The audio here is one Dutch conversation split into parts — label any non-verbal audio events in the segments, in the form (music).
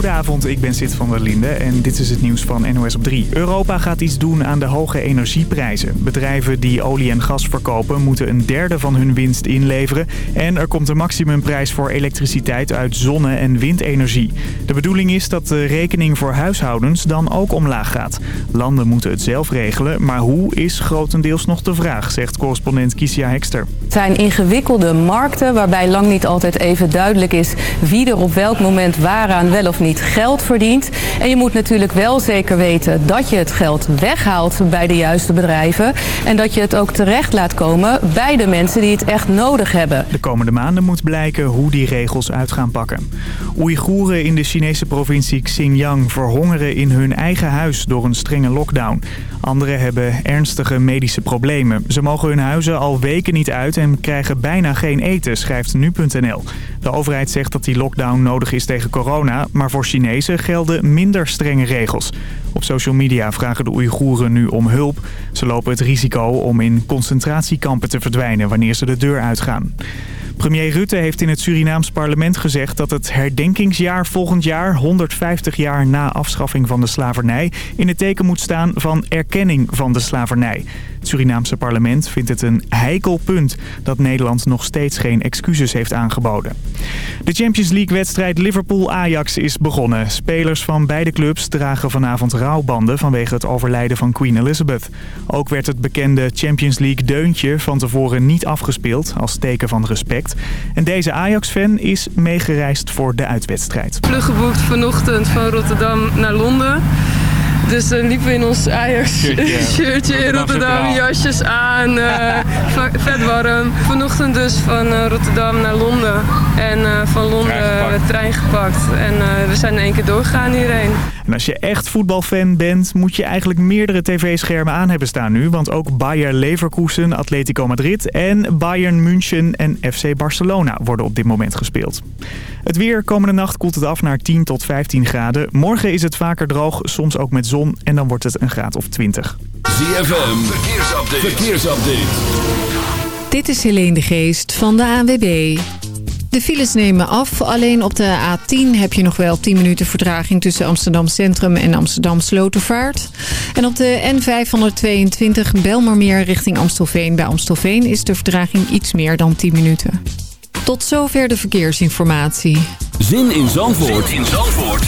Goedenavond, ik ben Sid van der Linde en dit is het nieuws van NOS op 3. Europa gaat iets doen aan de hoge energieprijzen. Bedrijven die olie en gas verkopen moeten een derde van hun winst inleveren. En er komt een maximumprijs voor elektriciteit uit zonne- en windenergie. De bedoeling is dat de rekening voor huishoudens dan ook omlaag gaat. Landen moeten het zelf regelen, maar hoe is grotendeels nog de vraag, zegt correspondent Kisia Hekster. Het zijn ingewikkelde markten waarbij lang niet altijd even duidelijk is wie er op welk moment waaraan wel of niet geld verdient. En je moet natuurlijk wel zeker weten dat je het geld weghaalt bij de juiste bedrijven. En dat je het ook terecht laat komen bij de mensen die het echt nodig hebben. De komende maanden moet blijken hoe die regels uit gaan pakken. Oeigoeren in de Chinese provincie Xinjiang verhongeren in hun eigen huis door een strenge lockdown. Anderen hebben ernstige medische problemen. Ze mogen hun huizen al weken niet uit en krijgen bijna geen eten, schrijft nu.nl. De overheid zegt dat die lockdown nodig is tegen corona, maar voor Chinezen gelden minder strenge regels. Op social media vragen de Oeigoeren nu om hulp. Ze lopen het risico om in concentratiekampen te verdwijnen wanneer ze de deur uitgaan. Premier Rutte heeft in het Surinaams parlement gezegd dat het herdenkingsjaar volgend jaar, 150 jaar na afschaffing van de slavernij, in het teken moet staan van erkenning van de slavernij. Het Surinaamse parlement vindt het een heikel punt dat Nederland nog steeds geen excuses heeft aangeboden. De Champions League-wedstrijd Liverpool-Ajax is begonnen. Spelers van beide clubs dragen vanavond rouwbanden vanwege het overlijden van Queen Elizabeth. Ook werd het bekende Champions League-deuntje van tevoren niet afgespeeld als teken van respect. En deze Ajax-fan is meegereisd voor de uitwedstrijd. Vlug geboekt vanochtend van Rotterdam naar Londen. Dus dan liepen we in ons Ajax-shirtje (laughs) in Rotterdam, jasjes aan, (laughs) uh, vet warm. Vanochtend dus van uh, Rotterdam naar Londen en uh, van Londen trein, trein gepakt. En we zijn in één keer doorgegaan hierheen. En als je echt voetbalfan bent, moet je eigenlijk meerdere tv-schermen aan hebben staan nu. Want ook Bayer Leverkusen, Atletico Madrid en Bayern München en FC Barcelona worden op dit moment gespeeld. Het weer komende nacht koelt het af naar 10 tot 15 graden. Morgen is het vaker droog, soms ook met zon en dan wordt het een graad of 20. ZFM, verkeersupdate. verkeersupdate. Dit is Helene de Geest van de ANWB. De files nemen af. Alleen op de A10 heb je nog wel 10 minuten vertraging tussen Amsterdam Centrum en Amsterdam Slotervaart. En op de N522 Belmermeer richting Amstelveen. Bij Amstelveen is de vertraging iets meer dan 10 minuten. Tot zover de verkeersinformatie. Zin in Zandvoort, zin in Zandvoort.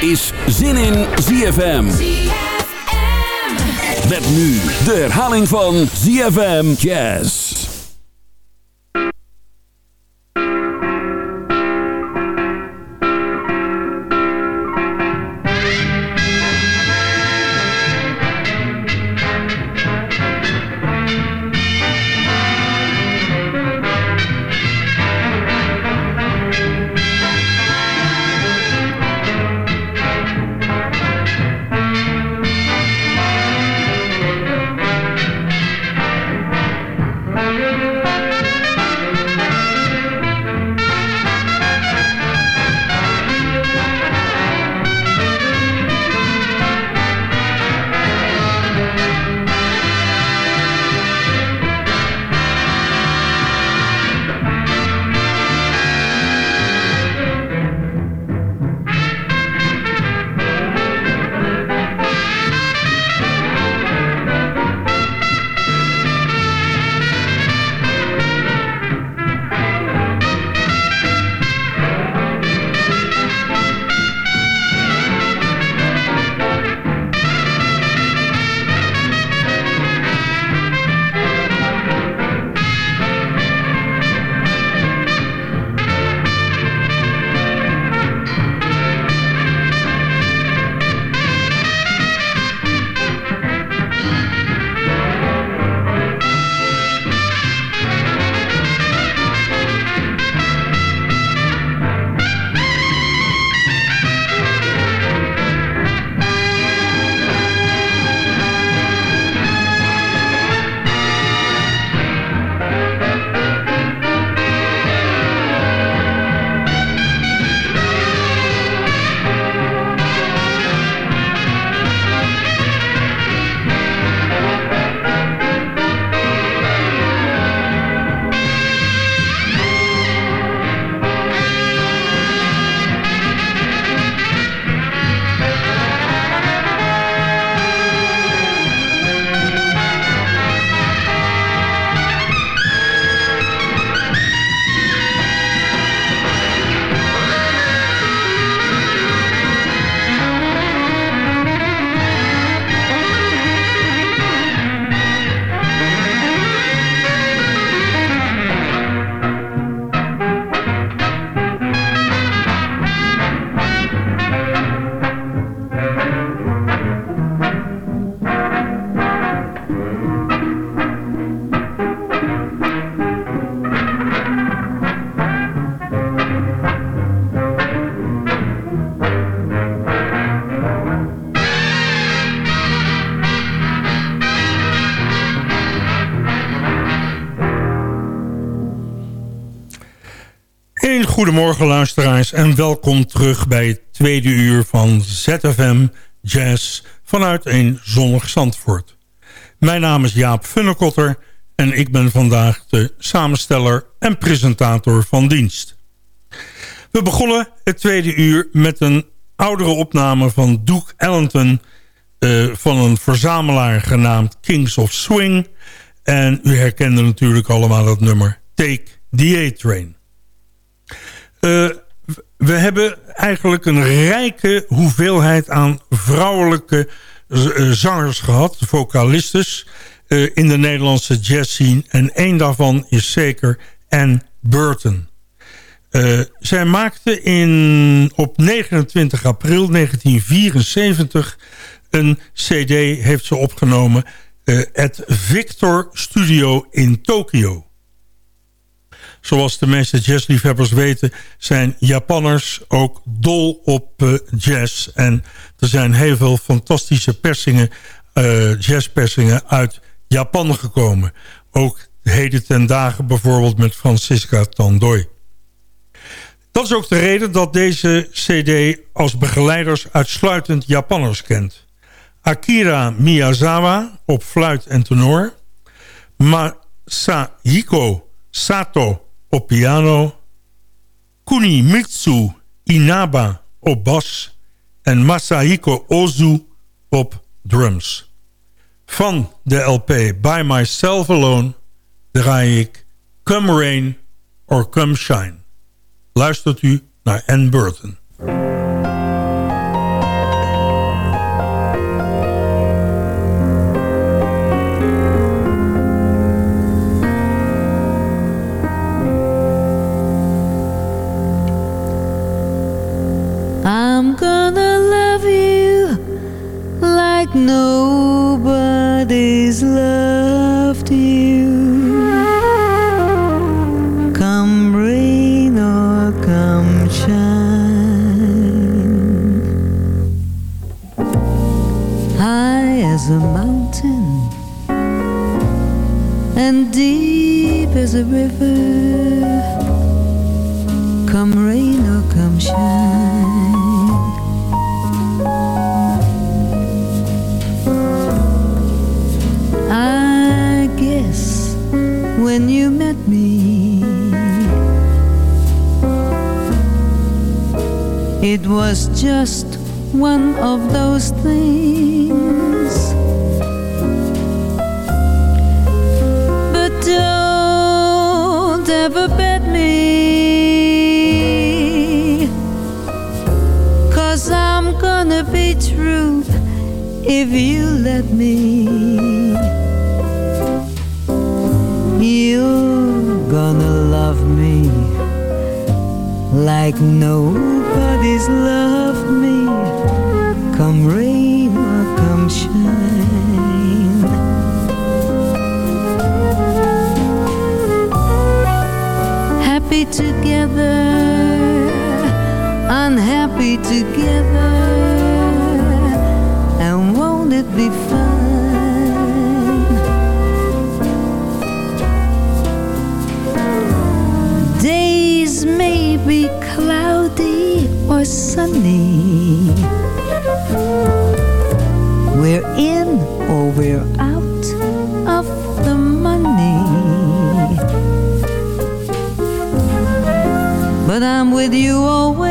is Zin in ZFM. Met nu de herhaling van ZFM Jazz. Goedemorgen luisteraars en welkom terug bij het tweede uur van ZFM Jazz vanuit een zonnig Zandvoort. Mijn naam is Jaap Funnekotter en ik ben vandaag de samensteller en presentator van dienst. We begonnen het tweede uur met een oudere opname van Duke Ellington... Uh, van een verzamelaar genaamd Kings of Swing. En u herkende natuurlijk allemaal het nummer Take the A-Train. Uh, we hebben eigenlijk een rijke hoeveelheid aan vrouwelijke eh, zangers gehad, vocalistes, uh, in de Nederlandse jazzscene. En één daarvan is zeker Anne Burton. Zij maakte in, op 29 april 1974 een cd, heeft ze opgenomen, uh, het Victor Studio in Tokio. Zoals de meeste jazzliefhebbers weten zijn Japanners ook dol op uh, jazz. En er zijn heel veel fantastische persingen, uh, jazzpersingen uit Japan gekomen. Ook heden ten dagen bijvoorbeeld met Francisca Tandoy. Dat is ook de reden dat deze cd als begeleiders uitsluitend Japanners kent. Akira Miyazawa op fluit en tenor. Masahiko Sato op piano. Kunimitsu Inaba op bas. En Masahiko Ozu op drums. Van de LP By Myself Alone draai ik Come Rain or Come Shine. Luistert u naar Anne Burton. Nobody's loved you. Come rain or come shine. High as a mountain and deep as a river. Come rain or come shine. When you met me, it was just one of those things. But don't ever bet me, cause I'm gonna be true if you let me. Like nobody's loved me. Come rain or come shine. Happy together, unhappy together, and won't it be fun? Or sunny. We're in or we're out of the money. But I'm with you always.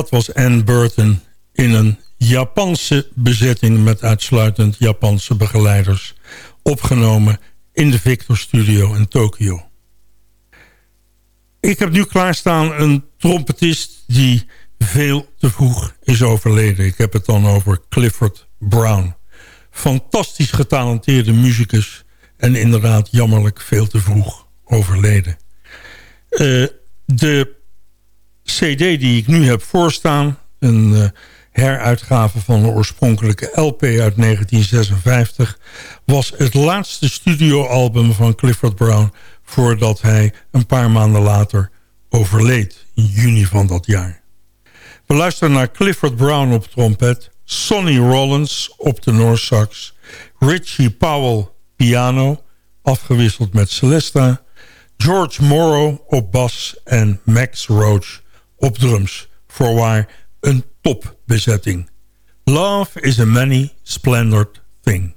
Dat was Anne Burton in een Japanse bezetting... met uitsluitend Japanse begeleiders. Opgenomen in de Victor Studio in Tokio. Ik heb nu klaarstaan een trompetist die veel te vroeg is overleden. Ik heb het dan over Clifford Brown. Fantastisch getalenteerde muzikus en inderdaad jammerlijk veel te vroeg overleden. Eh, de cd die ik nu heb voorstaan... een eh, heruitgave van de oorspronkelijke LP uit 1956... was het laatste studioalbum van Clifford Brown... voordat hij een paar maanden later overleed in juni van dat jaar. We luisteren naar Clifford Brown op trompet... Sonny Rollins op de Noorsax... Richie Powell piano, afgewisseld met Celesta... George Morrow op bas en Max Roach op drums. Voorwaar een topbezetting. Love is a many splendid thing.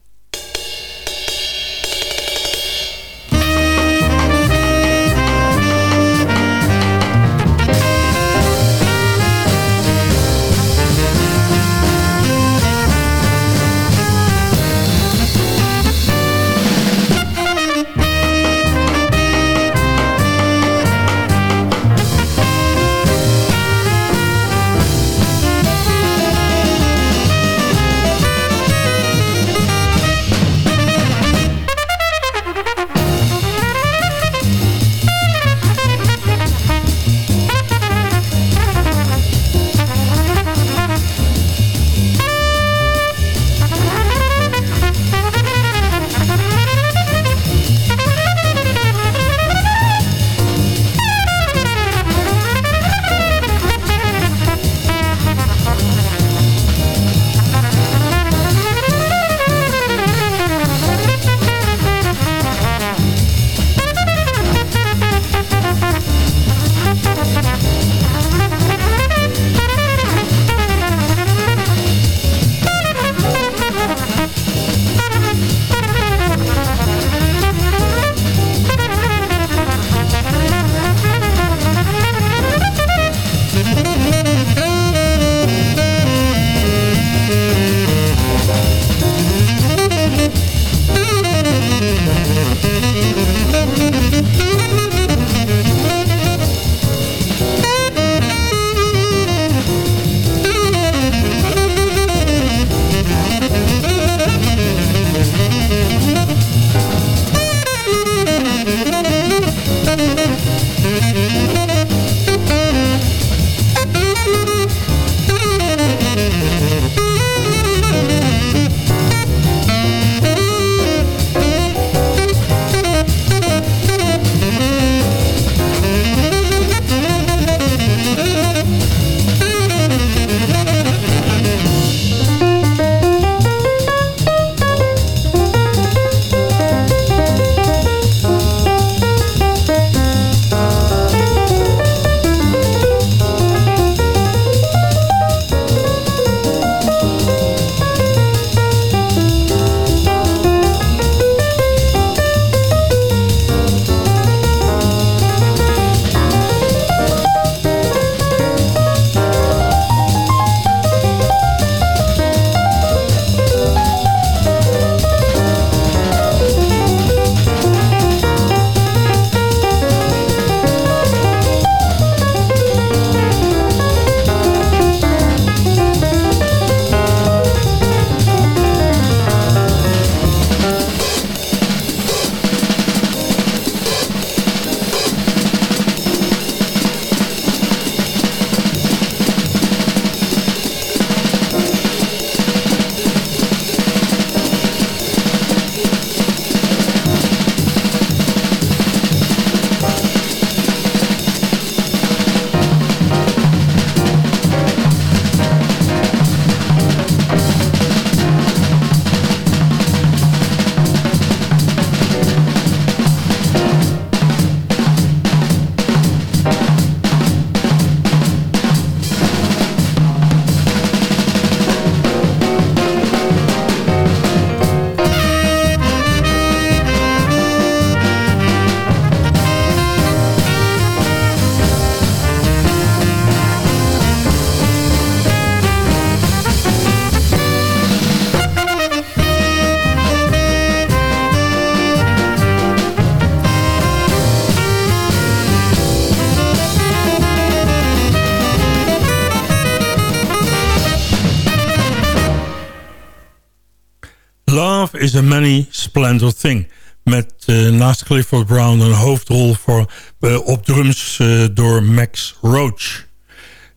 Is Many Splendid Thing. Met uh, naast Clifford Brown een hoofdrol voor, uh, op drums uh, door Max Roach.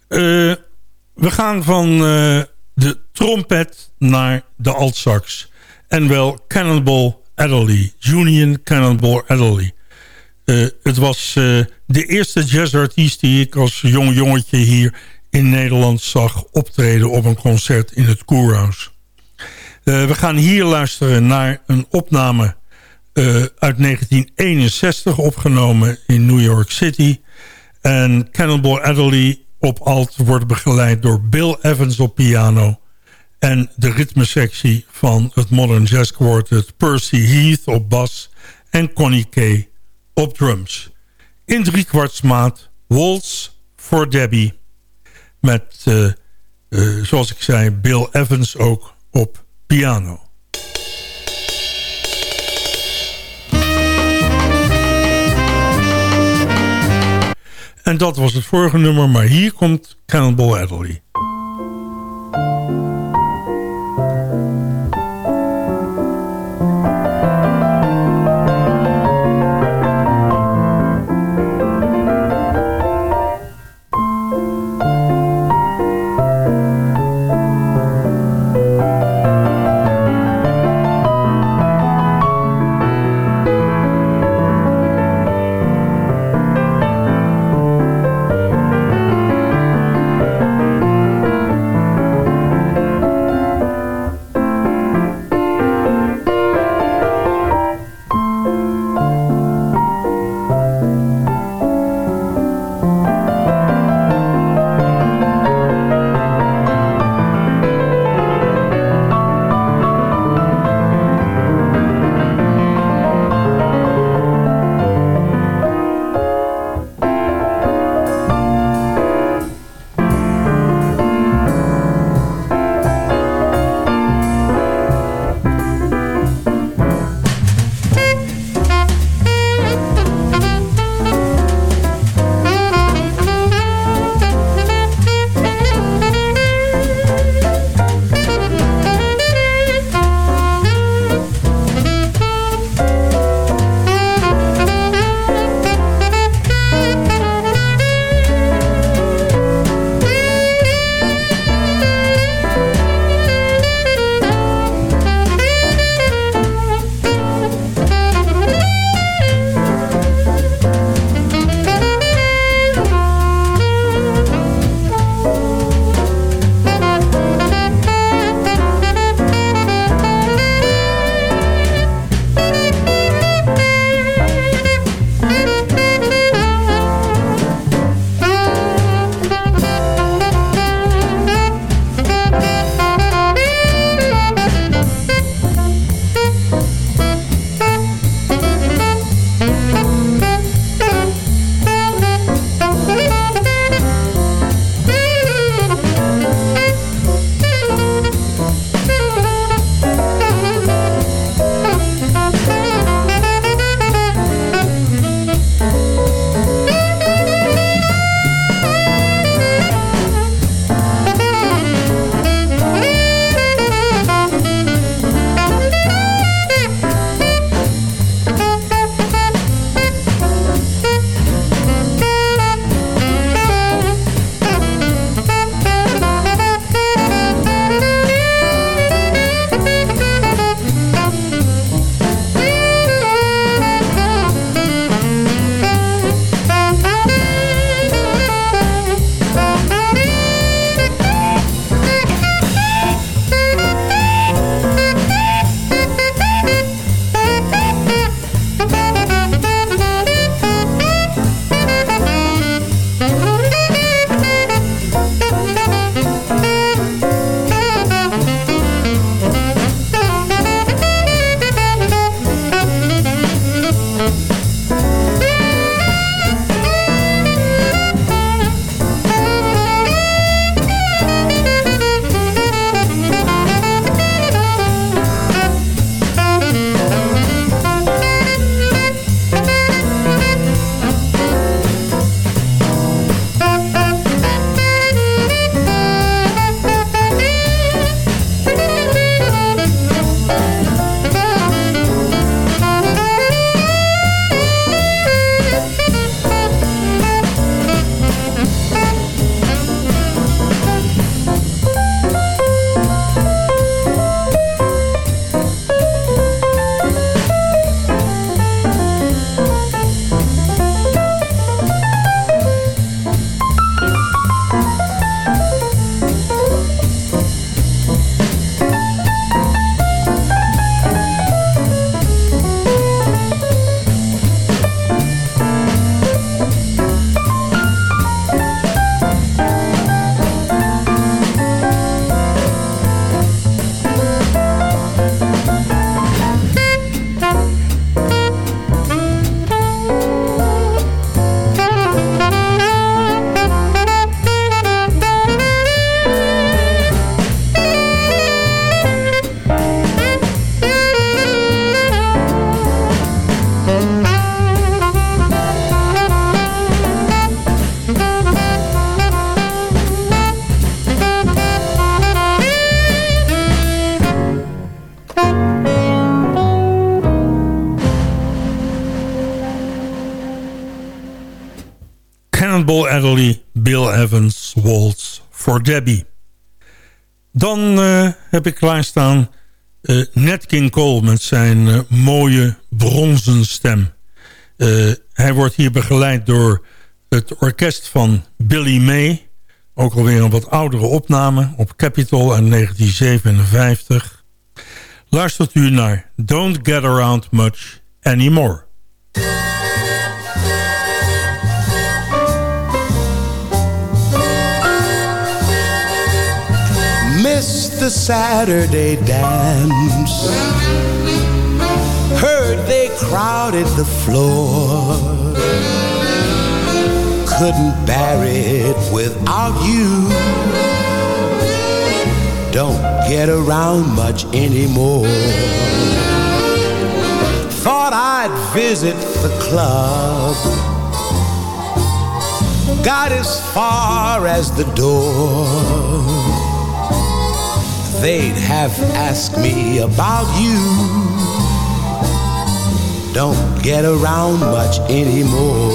we gaan van de trompet naar de altsax. En wel Cannonball Adderley. Union Cannonball Adderley. het was de eerste jazzartiest die ik als jong jongetje hier in Nederland zag optreden op een concert in het Koerhuis. Uh, we gaan hier luisteren naar een opname uh, uit 1961 opgenomen in New York City. En Cannonball Adderley op alt wordt begeleid door Bill Evans op piano. En de ritmesectie van het Modern Jazz Quartet Percy Heath op bas en Connie Kay op drums. In driekwartsmaat Waltz for Debbie met, uh, zoals ik zei, Bill Evans ook op piano. En dat was het vorige nummer, maar hier komt Cannonball Adderley. Bill Evans, Waltz for Debbie. Dan uh, heb ik klaarstaan uh, Nat King Cole met zijn uh, mooie bronzen stem. hij wordt hier begeleid door het orkest van Billy May. Ook alweer een wat oudere opname op Capitol in 1957. Luistert u naar Don't Get Around Much Anymore. The Saturday dance. Heard they crowded the floor. Couldn't bear it without you. Don't get around much anymore. Thought I'd visit the club. Got as far as the door they'd have asked me about you. Don't get around much anymore.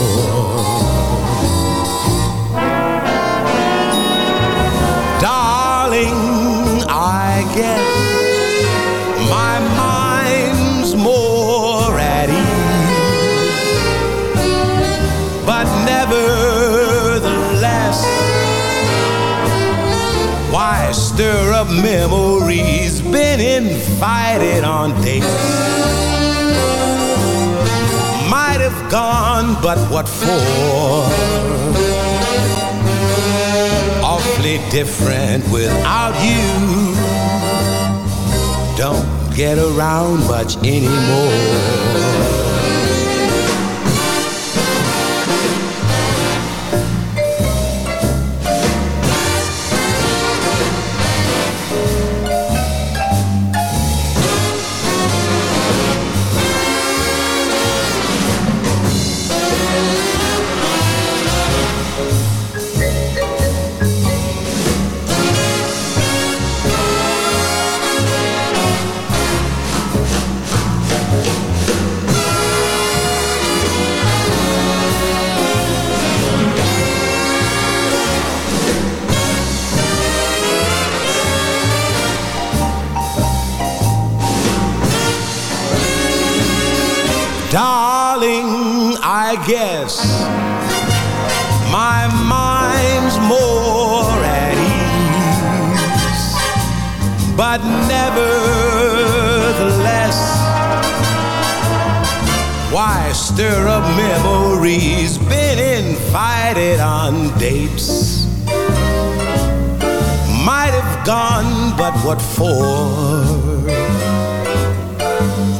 Darling, I guess stir up memories? Been invited on dates. Might have gone, but what for? Awfully different without you. Don't get around much anymore. What for?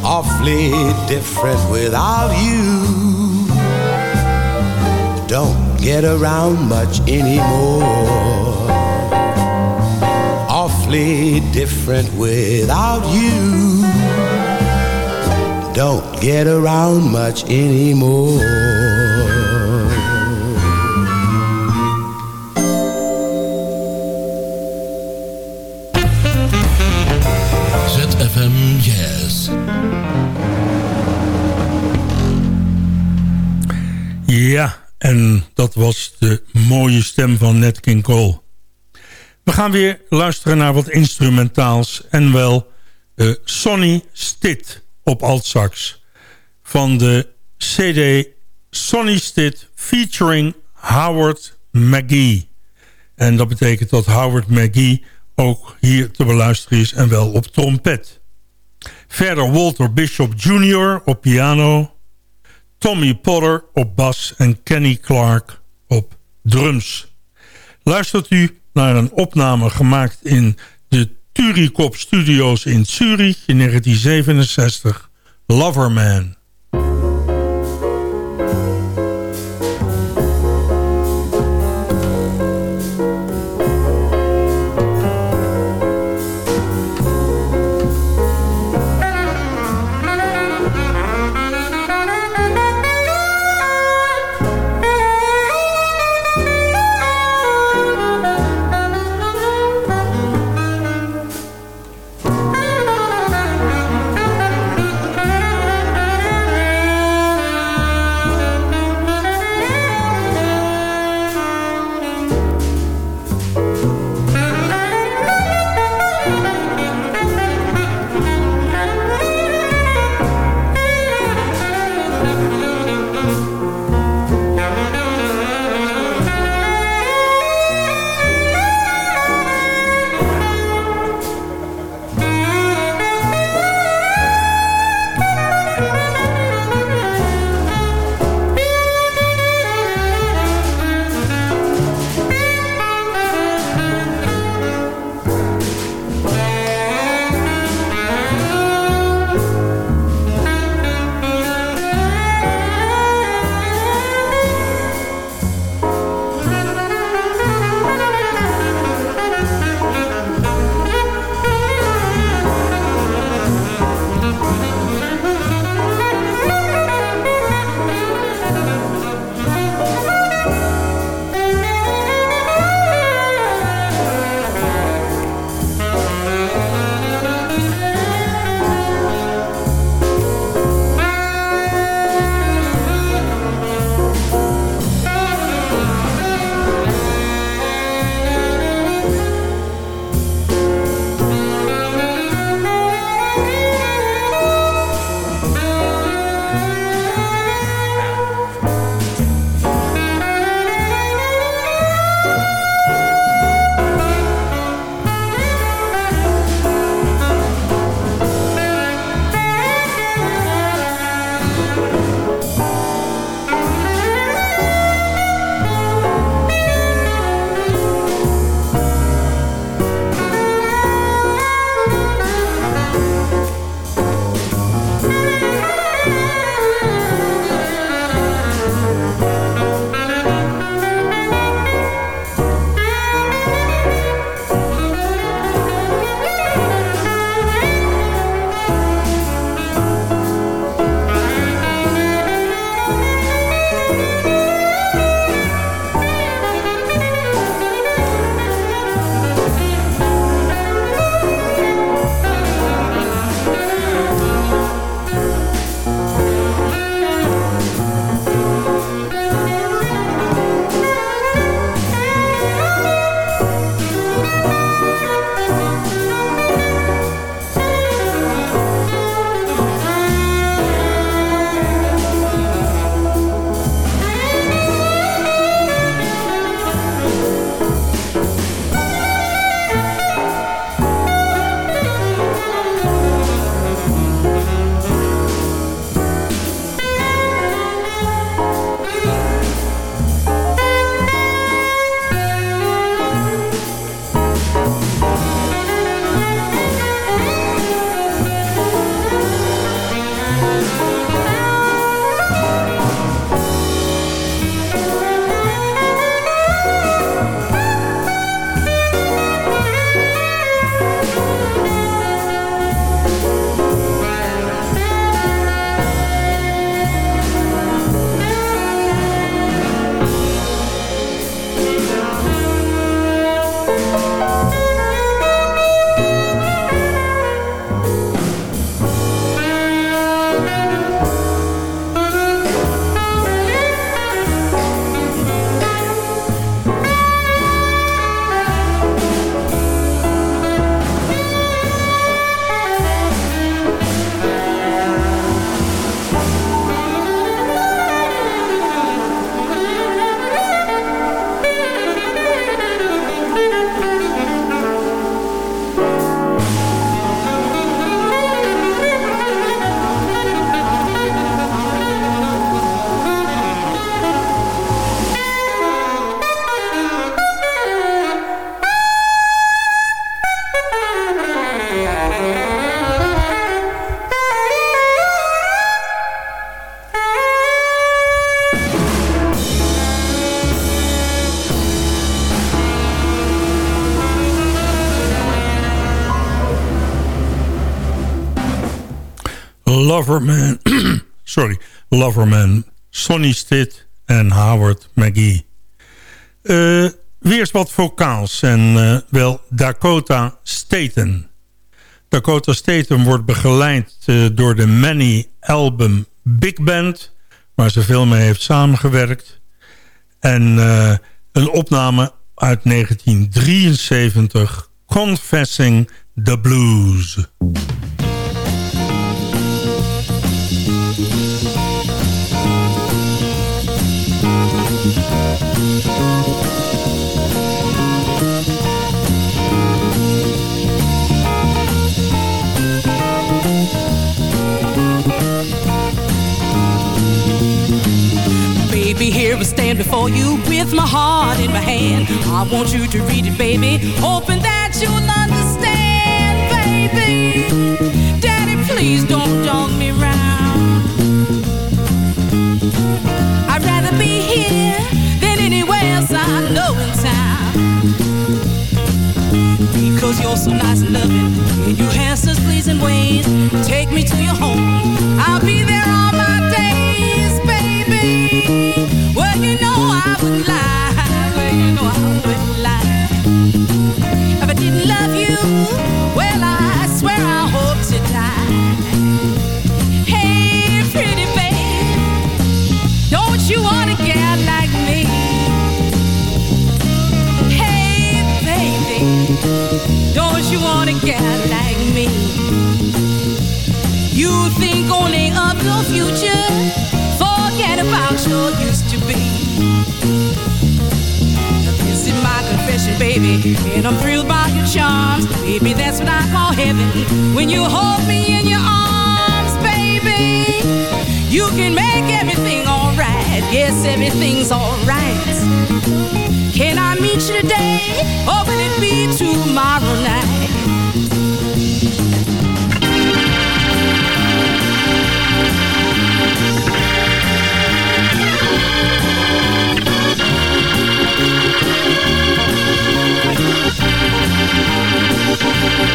awfully different without you. Don't get around much anymore. Awfully different without you. Don't get around much anymore. Dat was de mooie stem van Nat King Cole. We gaan weer luisteren naar wat instrumentaals en wel uh, Sonny Stitt op altsax. Van de CD Sonny Stitt featuring Howard McGee. En dat betekent dat Howard McGee ook hier te beluisteren is en wel op trompet. Verder Walter Bishop Jr. op piano... Tommy Potter op bas en Kenny Clark op drums. Luistert u naar een opname gemaakt in de Turikop Studios in Zurich in 1967, Loverman. Loverman, (clears throat) sorry, Loverman, Sonny Stitt en Howard McGee. Uh, weer eens wat vocaals en uh, wel Dakota Staten. Dakota Staten wordt begeleid uh, door de Many Album Big Band... waar ze veel mee heeft samengewerkt. En een opname uit 1973, Confessing the Blues. Stand before you with my heart in my hand. I want you to read it, baby, hoping that you'll understand, baby. Daddy, please don't dog me round. I'd rather be here than anywhere else I know in town. Because you're so nice and loving, and you have such pleasing ways. Take me to your home, I'll be there all your future, forget about your used to be. This is my confession, baby, and I'm thrilled by your charms. Baby, that's what I call heaven. When you hold me in your arms, baby, you can make everything alright. Yes, everything's alright. Can I meet you today, or will it be tomorrow night? Now,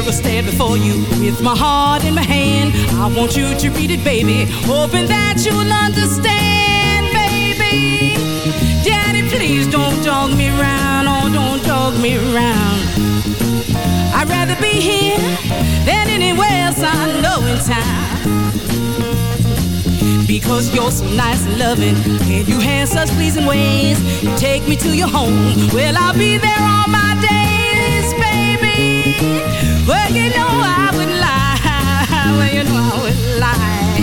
here I stand before you with my heart in my hand. I want you to read it, baby, hoping that you'll understand, baby. Daddy, please don't dog me round, oh, don't dog me round. I'd rather be here than anywhere else I know in town. Because you're so nice and loving, and you have such pleasing ways. You take me to your home, well, I'll be there all my days. Well, you know I would lie, well, you know I would lie.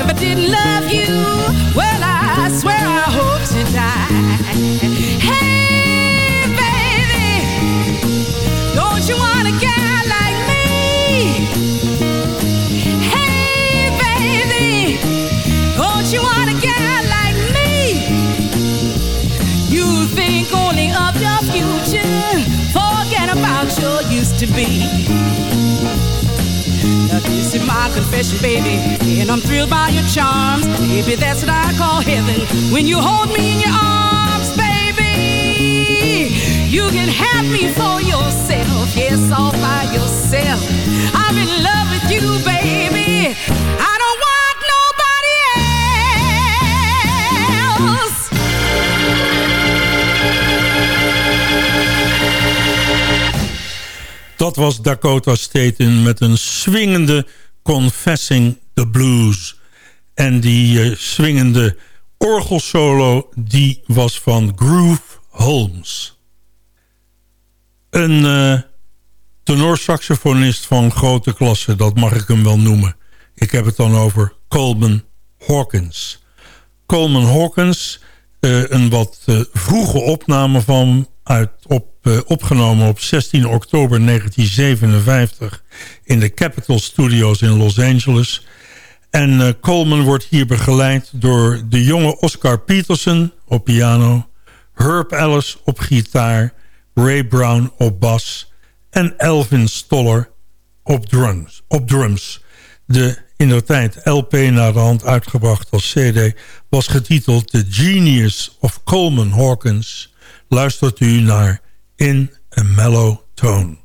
If I didn't love you, well, I swear I hope to die. Confession, baby, and I'm thrilled by your charms. Baby, that's what I call heaven. When you hold me in your arms, baby, you can have me for yourself. Yes, all by yourself. I'm in love with you, baby. I don't want nobody else. Dat was Dakota Staten met een swingende Confessing the Blues. En die uh, swingende orgelsolo die was van Groove Holmes. Een uh, tenorsaxofonist van grote klasse, dat mag ik hem wel noemen. Ik heb het dan over Coleman Hawkins. Coleman Hawkins, uh, een wat vroege opname van uit, op, uh, opgenomen op 16 oktober 1957 in de Capitol Studios in Los Angeles. En Coleman wordt hier begeleid door de jonge Oscar Peterson op piano... Herb Ellis op gitaar, Ray Brown op bas... en Elvin Stoller op drums. Op drums. De in de tijd LP naar de hand uitgebracht als CD... was getiteld The Genius of Coleman Hawkins. Luistert u naar In a Mellow Tone.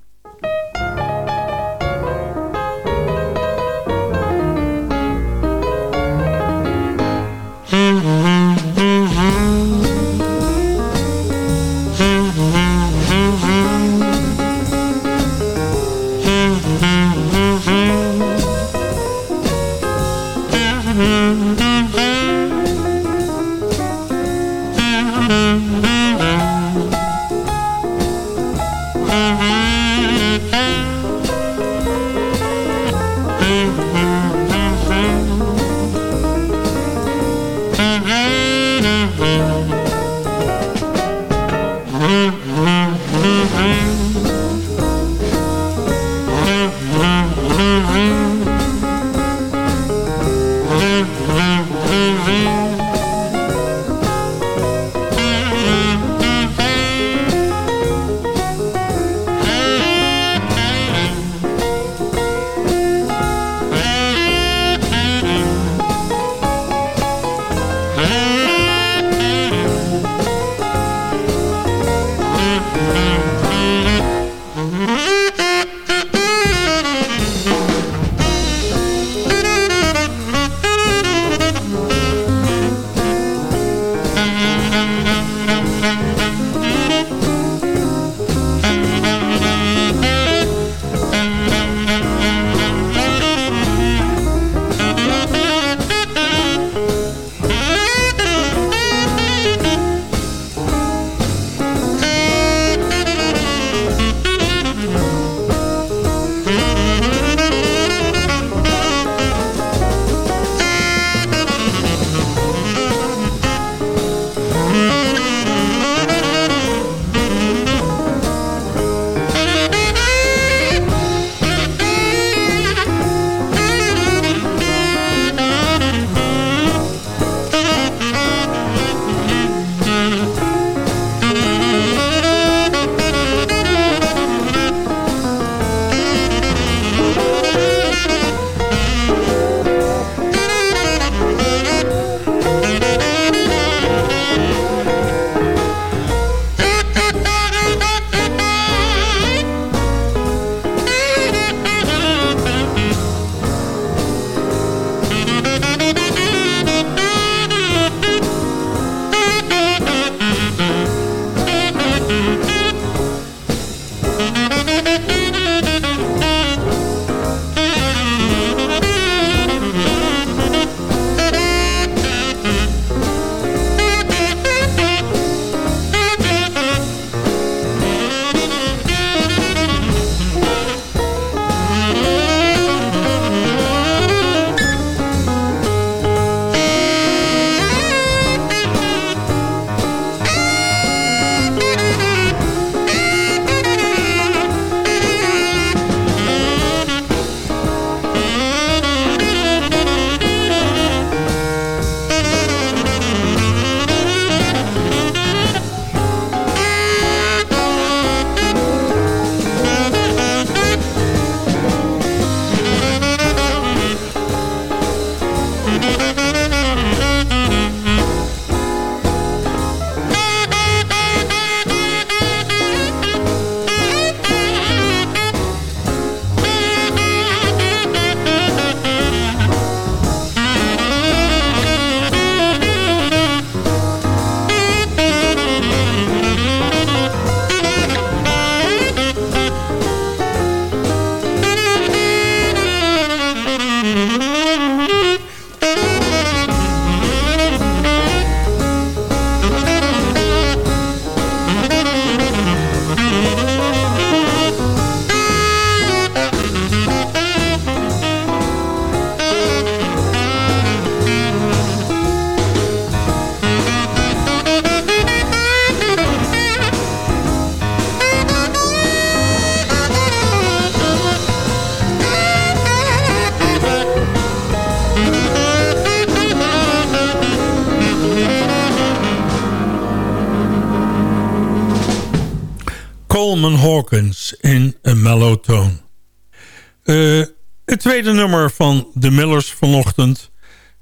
Tweede nummer van de Millers vanochtend...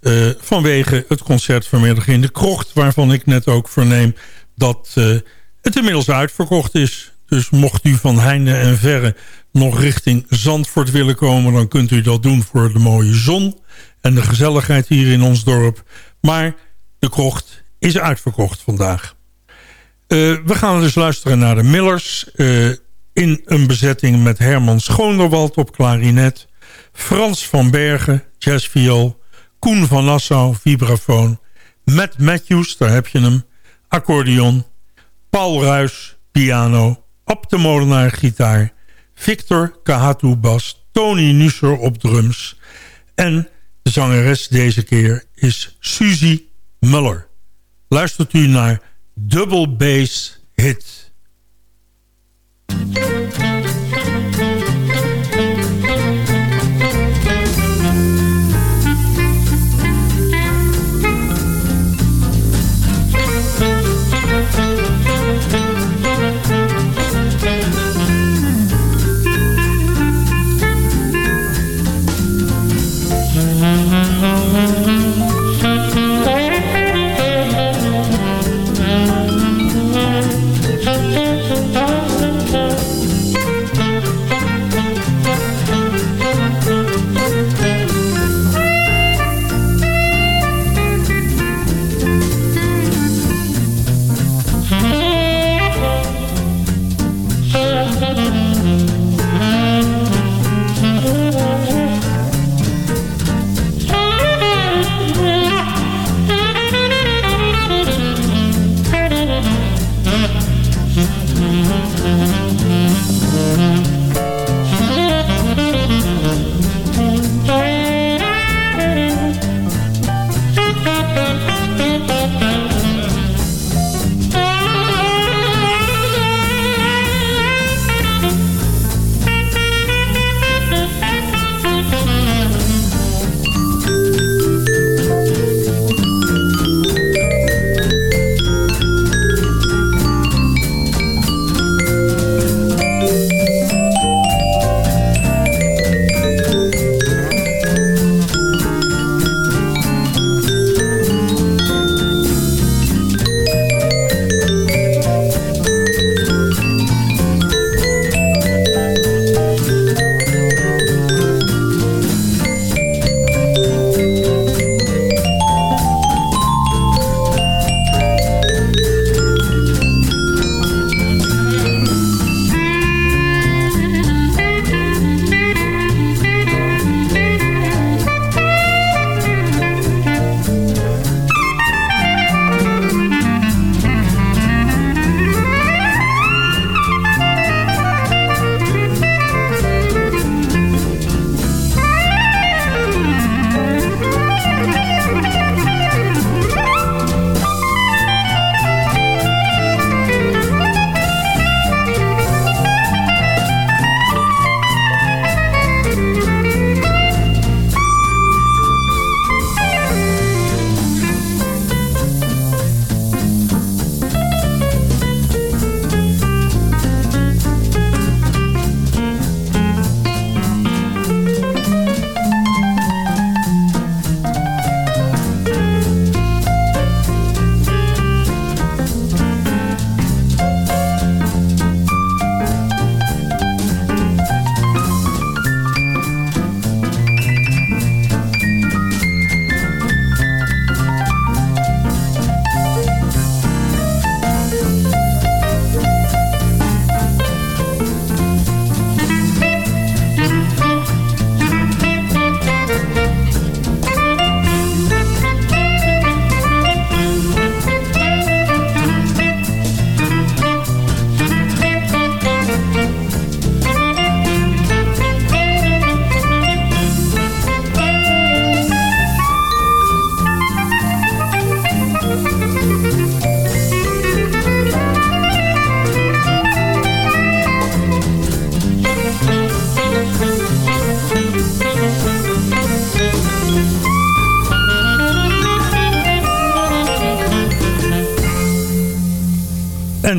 Uh, vanwege het concert vanmiddag in de krocht... waarvan ik net ook verneem dat uh, het inmiddels uitverkocht is. Dus mocht u van heinde en verre nog richting Zandvoort willen komen... dan kunt u dat doen voor de mooie zon en de gezelligheid hier in ons dorp. Maar de krocht is uitverkocht vandaag. Uh, we gaan dus luisteren naar de Millers... In een bezetting met Herman Schoonderwald op klarinet... Frans van Bergen, jazzviool... Koen van Nassau, vibrafoon... Matt Matthews, daar heb je hem, accordeon... Paul Ruis, piano... Ab de Molenaar, gitaar... Victor Kahatu bas, Tony Nusser op drums... en de zangeres deze keer is Suzy Muller. Luistert u naar Double Bass Hit.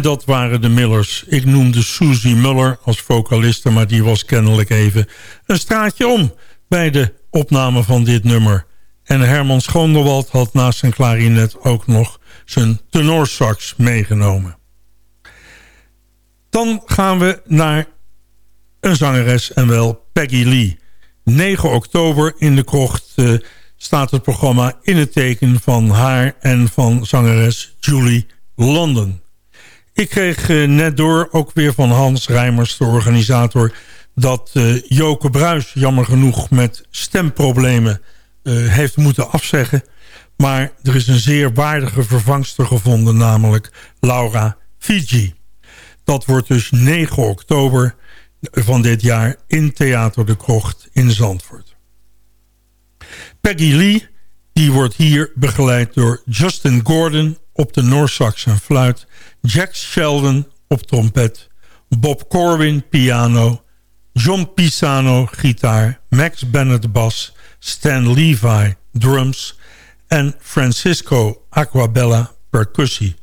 Dat waren de Millers. Ik noemde Susie Muller als vocaliste, maar die was kennelijk even een straatje om bij de opname van dit nummer. En Herman Schoonderwald had naast zijn klarinet ook nog zijn tenorsax meegenomen. Dan gaan we naar een zangeres en wel Peggy Lee. 9 oktober in de krocht uh, staat het programma in het teken van haar en van zangeres Julie London. Ik kreeg uh, net door, ook weer van Hans Rijmers, de organisator... dat uh, Joke Bruis jammer genoeg met stemproblemen heeft moeten afzeggen. Maar er is een zeer waardige vervangster gevonden, namelijk Laura Fiji. Dat wordt dus 9 oktober van dit jaar in Theater de Krocht in Zandvoort. Peggy Lee die wordt hier begeleid door Justin Gordon op de Noorsax en fluit... Jack Sheldon op trompet, Bob Corwin piano... John Pisano gitaar, Max Bennett bas... Stan Levi drums en Francisco Aquabella percussie.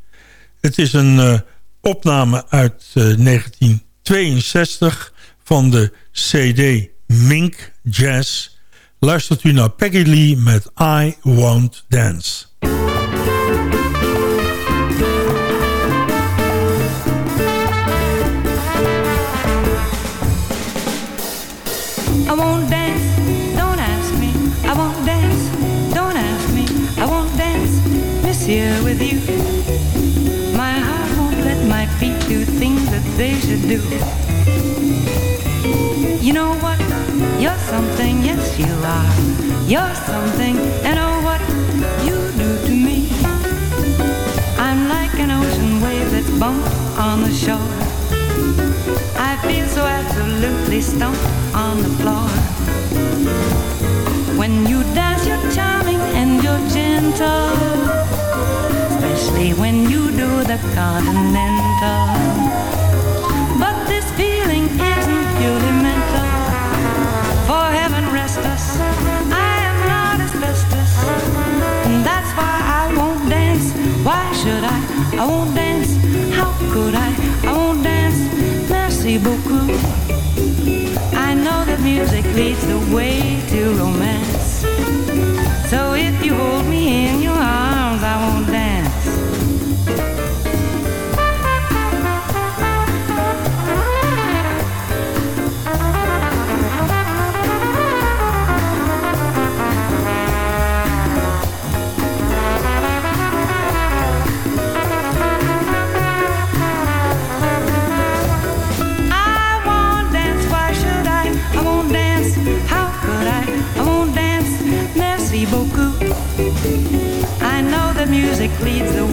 Het is een uh, opname uit uh, 1962 van de CD Mink Jazz. Luistert u naar Peggy Lee met I Won't Dance. They should do. You know what? You're something, yes you are. You're something, and oh what you do to me. I'm like an ocean wave that's bumped on the shore. I feel so absolutely stumped on the floor. When you dance, you're charming and you're gentle. Especially when you do the continental. Should I? I won't dance. How could I? I won't dance. Merci beaucoup. I know that music leads the way to romance. So if you hold me in your arms,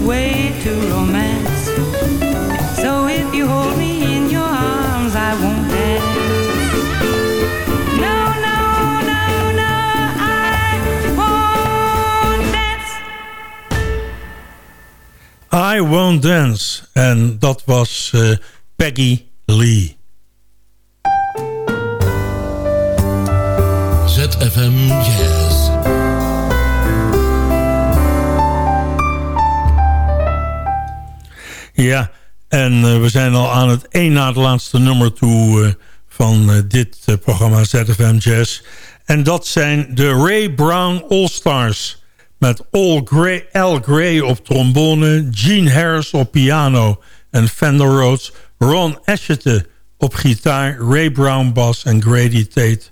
way to romance. So if you hold me in your arms, I won't dance. No, no, no, no, I won't dance. I Won't Dance. En dat was uh, Peggy Lee. ZFM Jazz. Ja, en uh, we zijn al aan het één na het laatste nummer toe uh, van uh, dit programma ZFM Jazz. En dat zijn de Ray Brown All-Stars. Met Al Gray, Al Gray op trombone, Gene Harris op piano en Fender Rhodes, Ron Asheton op gitaar, Ray Brown bas en Grady Tate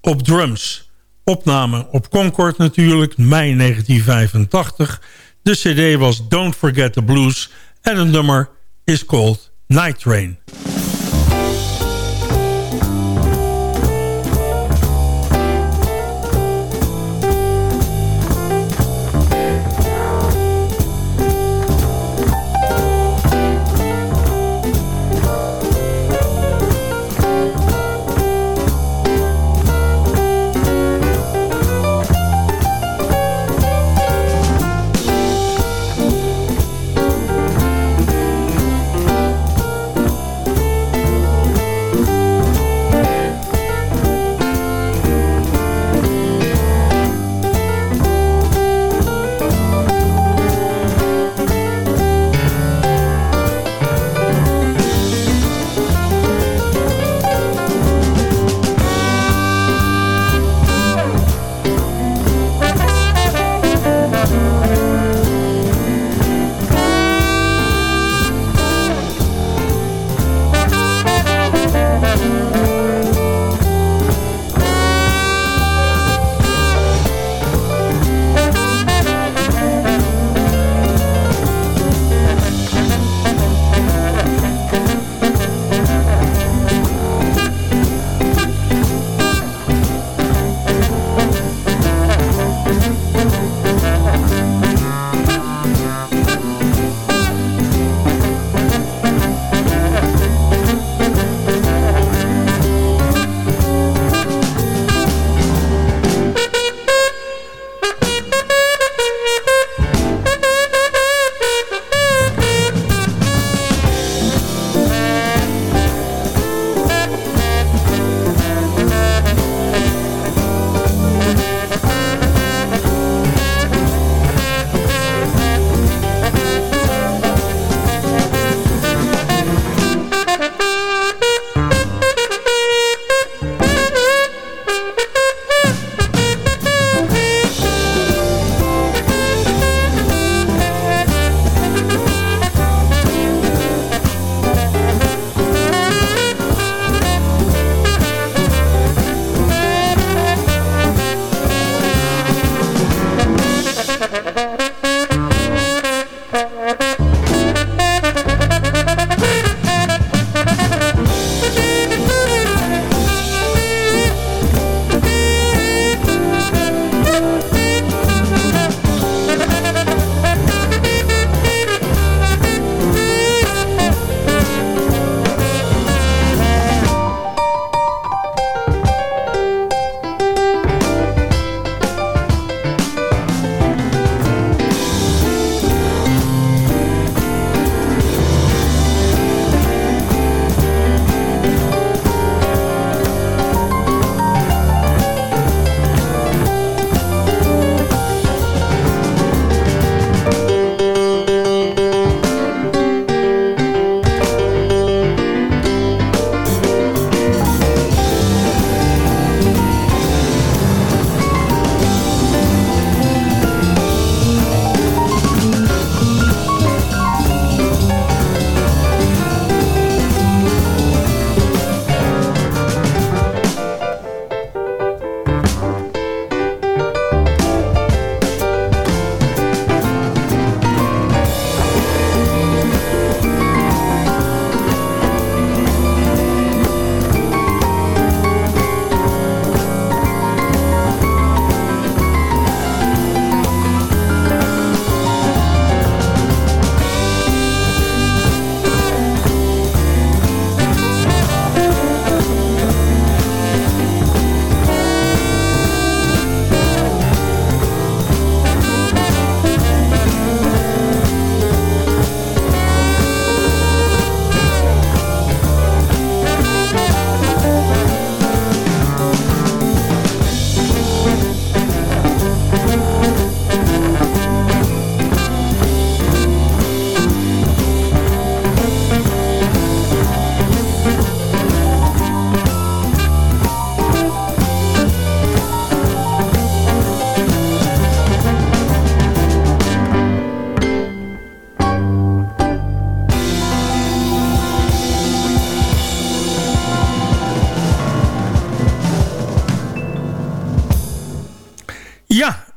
op drums. Opname op Concord natuurlijk, mei 1985. De cd was Don't Forget the Blues en het nummer is called Night Train.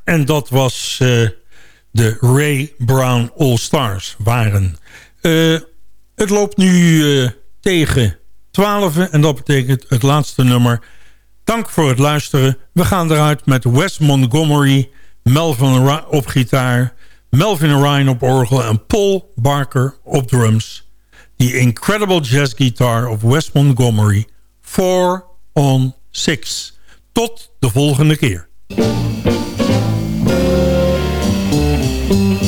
En dat was uh, de Ray Brown All Stars waren. Uh, het loopt nu uh, tegen 12 en dat betekent het laatste nummer. Dank voor het luisteren. We gaan eruit met Wes Montgomery, Melvin op gitaar... Melvin Ryan op orgel en Paul Barker op drums. The Incredible Jazz Guitar of Wes Montgomery, 4 on 6. Tot de volgende keer. thank you.